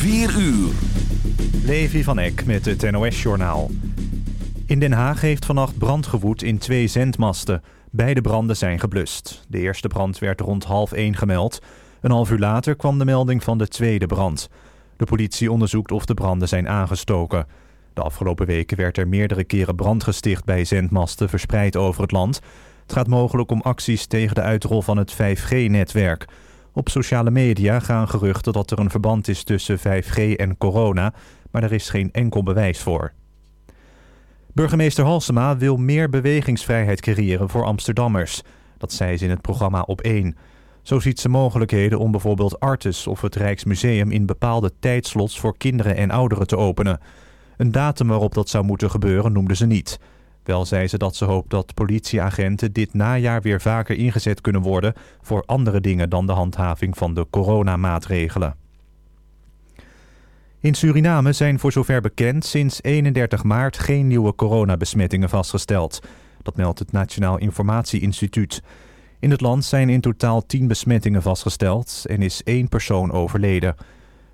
4 uur. Levi van Eck met het NOS-journaal. In Den Haag heeft vannacht brand gewoed in twee zendmasten. Beide branden zijn geblust. De eerste brand werd rond half één gemeld. Een half uur later kwam de melding van de tweede brand. De politie onderzoekt of de branden zijn aangestoken. De afgelopen weken werd er meerdere keren brand gesticht bij zendmasten verspreid over het land. Het gaat mogelijk om acties tegen de uitrol van het 5G-netwerk. Op sociale media gaan geruchten dat er een verband is tussen 5G en corona, maar er is geen enkel bewijs voor. Burgemeester Halsema wil meer bewegingsvrijheid creëren voor Amsterdammers. Dat zei ze in het programma Op 1. Zo ziet ze mogelijkheden om bijvoorbeeld Artes of het Rijksmuseum in bepaalde tijdslots voor kinderen en ouderen te openen. Een datum waarop dat zou moeten gebeuren noemde ze niet. Wel zei ze dat ze hoopt dat politieagenten dit najaar weer vaker ingezet kunnen worden voor andere dingen dan de handhaving van de coronamaatregelen. In Suriname zijn voor zover bekend sinds 31 maart geen nieuwe coronabesmettingen vastgesteld. Dat meldt het Nationaal Informatieinstituut. In het land zijn in totaal 10 besmettingen vastgesteld en is één persoon overleden.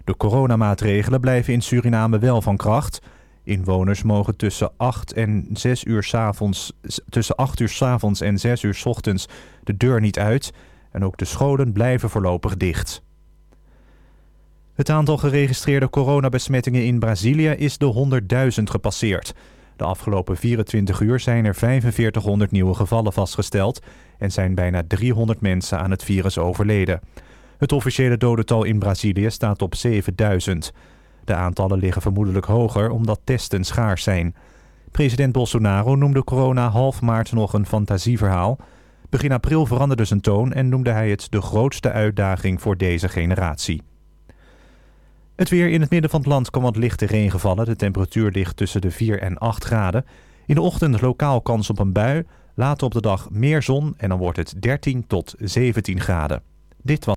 De coronamaatregelen blijven in Suriname wel van kracht. Inwoners mogen tussen 8 en 6 uur s avonds, tussen 8 uur s avonds en 6 uur s ochtends de deur niet uit. En ook de scholen blijven voorlopig dicht. Het aantal geregistreerde coronabesmettingen in Brazilië is de 100.000 gepasseerd. De afgelopen 24 uur zijn er 4500 nieuwe gevallen vastgesteld en zijn bijna 300 mensen aan het virus overleden. Het officiële dodental in Brazilië staat op 7000. De aantallen liggen vermoedelijk hoger omdat testen schaars zijn. President Bolsonaro noemde corona half maart nog een fantasieverhaal. Begin april veranderde zijn toon en noemde hij het de grootste uitdaging voor deze generatie. Het weer in het midden van het land kan wat lichte regen vallen. De temperatuur ligt tussen de 4 en 8 graden. In de ochtend lokaal kans op een bui. Later op de dag meer zon en dan wordt het 13 tot 17 graden. Dit was...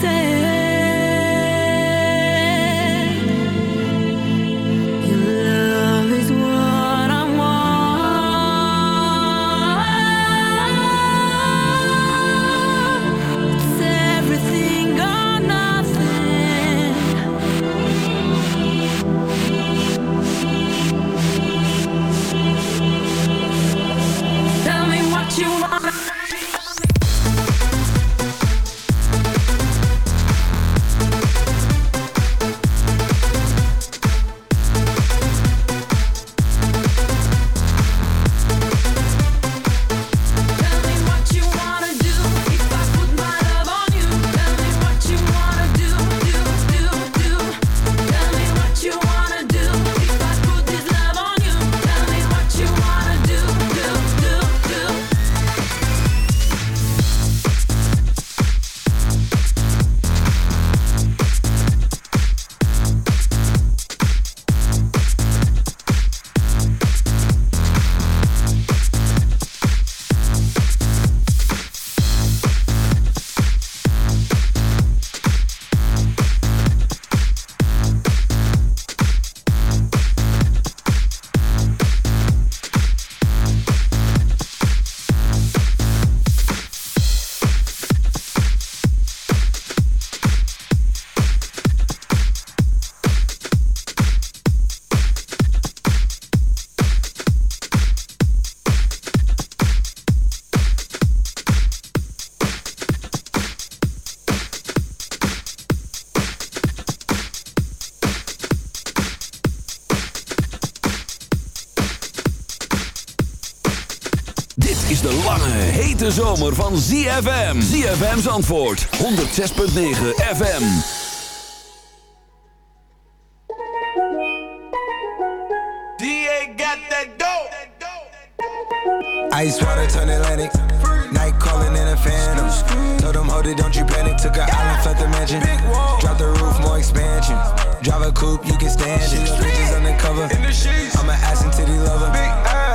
said is de lange, hete zomer van ZFM. ZFM's antwoord, 106.9 FM. DA got that dope. Ice water turn Atlantic. Night calling in a phantom. Told them, hold it, don't you panic. Took a island, left the mansion. Drop the roof, more expansion. Drive a coupe, you can stand it. Bitches undercover. I'm an ass and titty lover.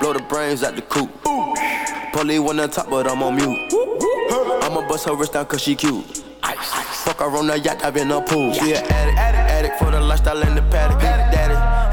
Blow the brains out the coop. Polly on top, but I'm on mute. I'ma bust her wrist down cause she cute. Fuck her on the yacht, I've been a pool. She an addict, addict, addict for the lifestyle in the paddock. Daddy,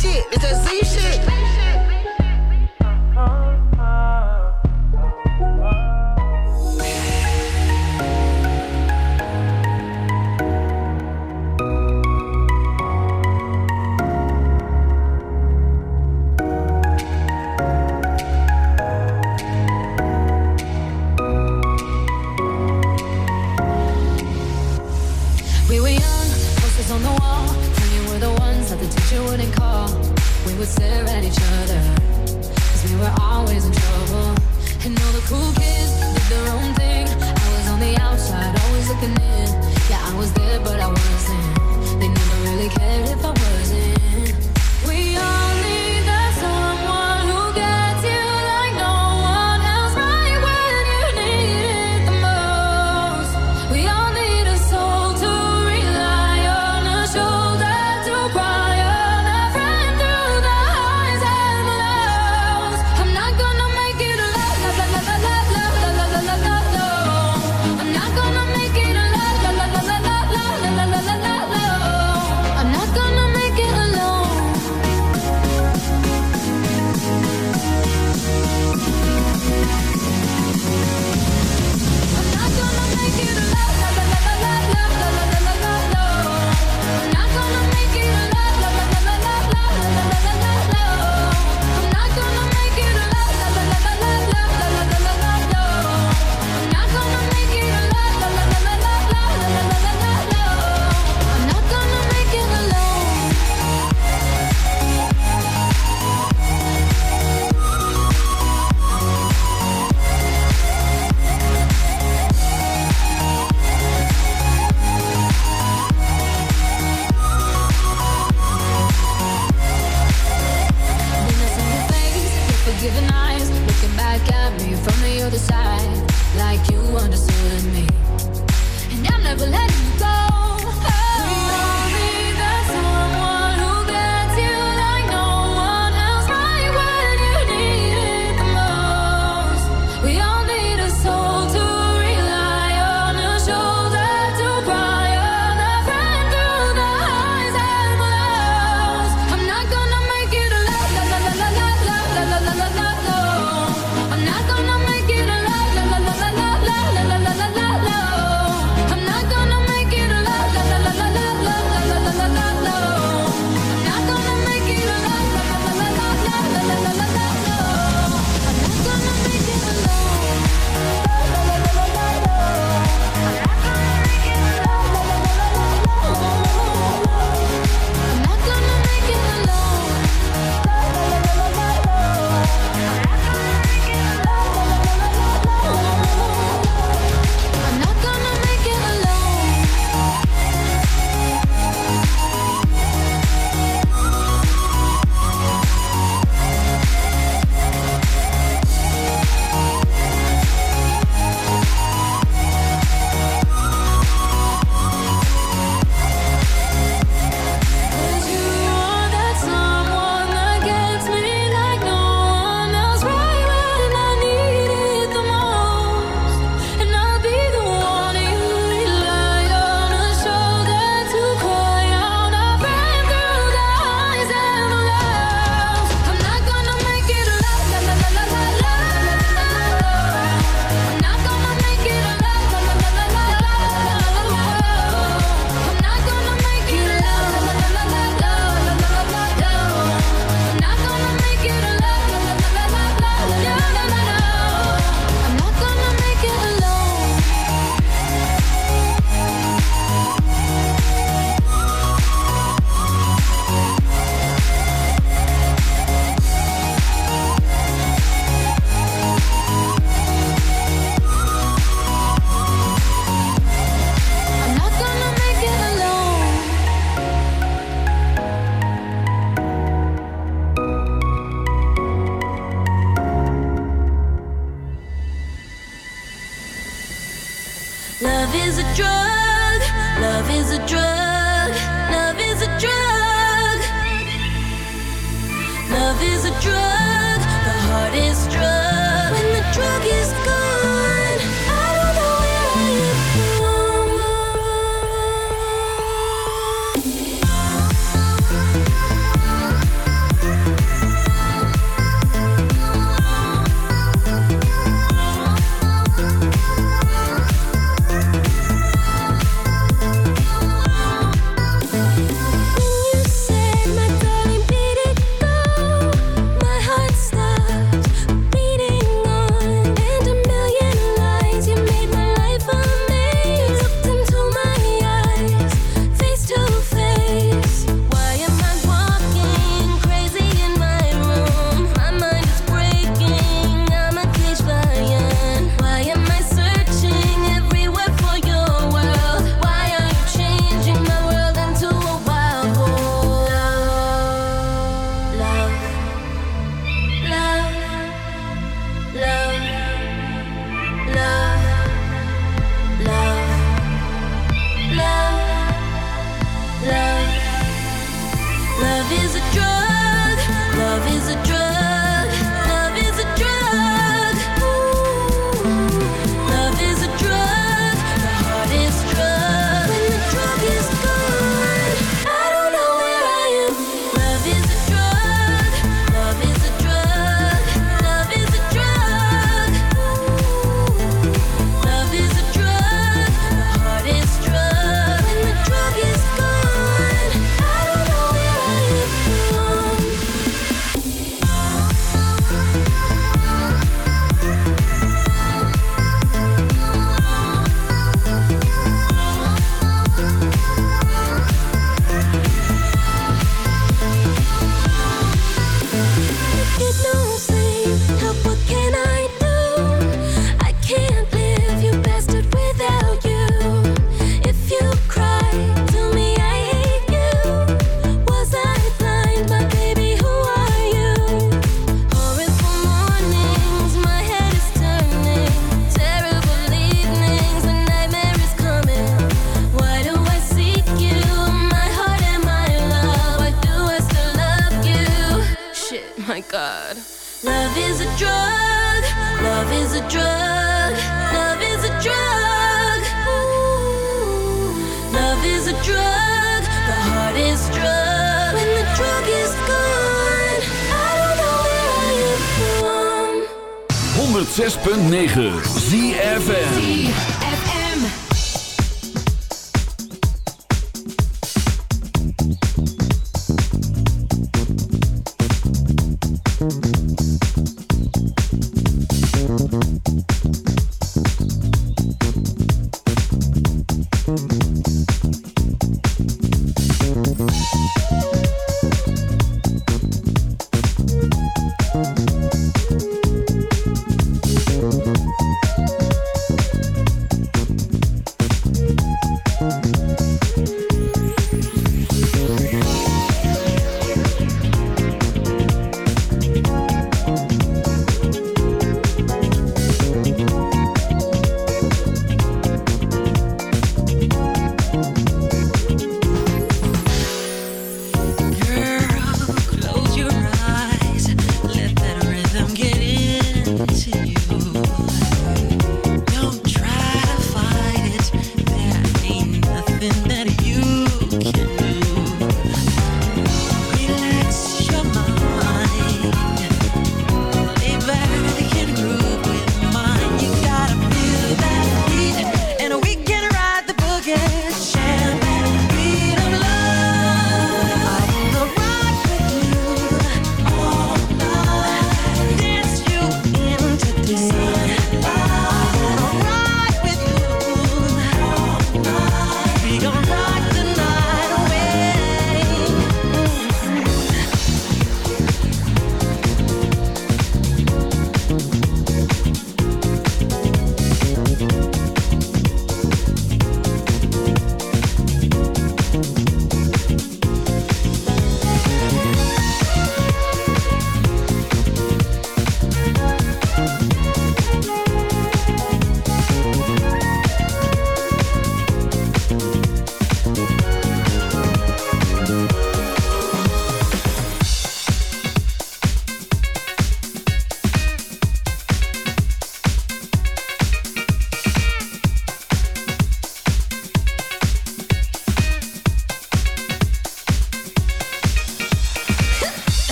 shit. It's that Z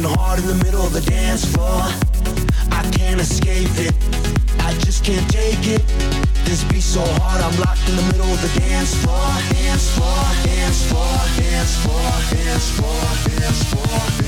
me rocking hard in the middle of the dance floor. I can't escape it. I just can't take it. This beat so hard, I'm locked in the middle of the dance floor. Dance floor, dance floor, dance floor, dance floor, dance floor, dance floor.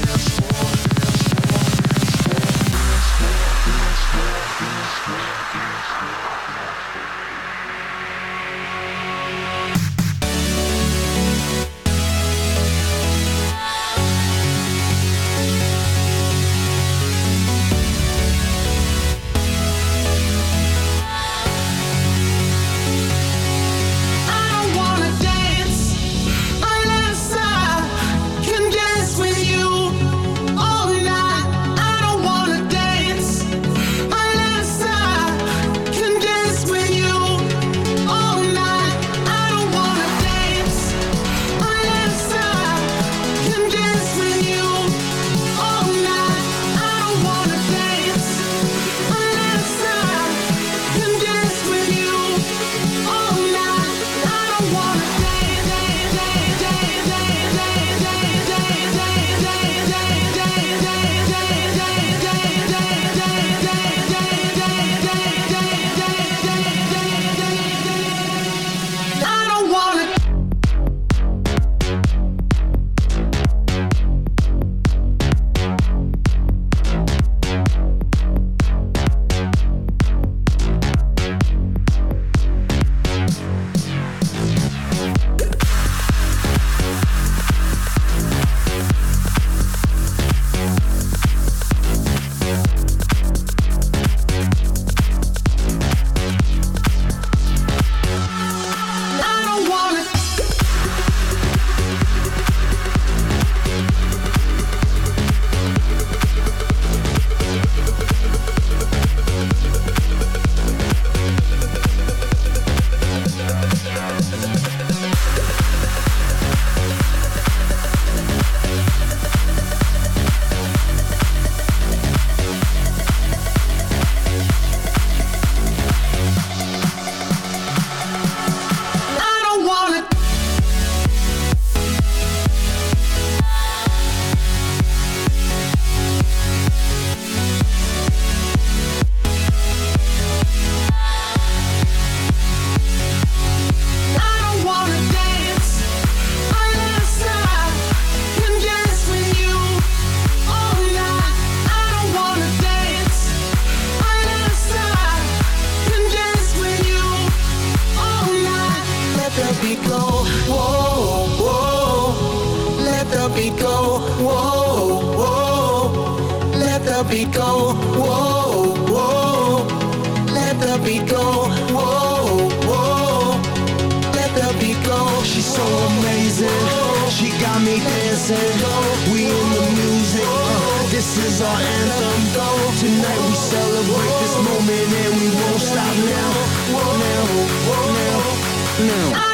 now.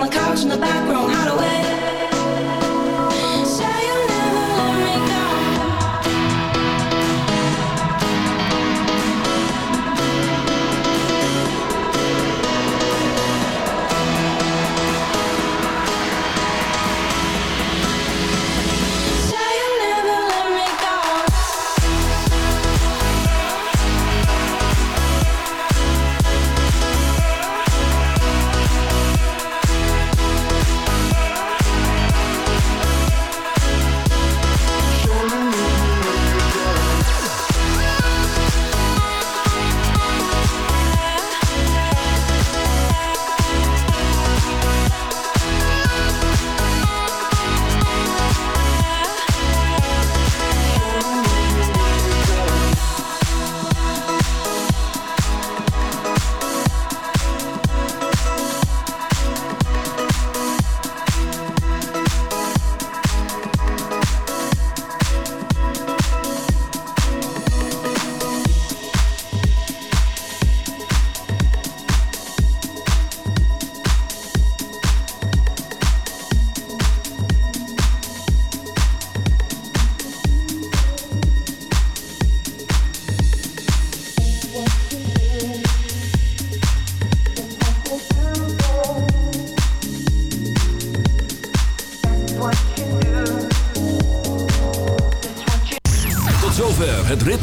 on the couch in the background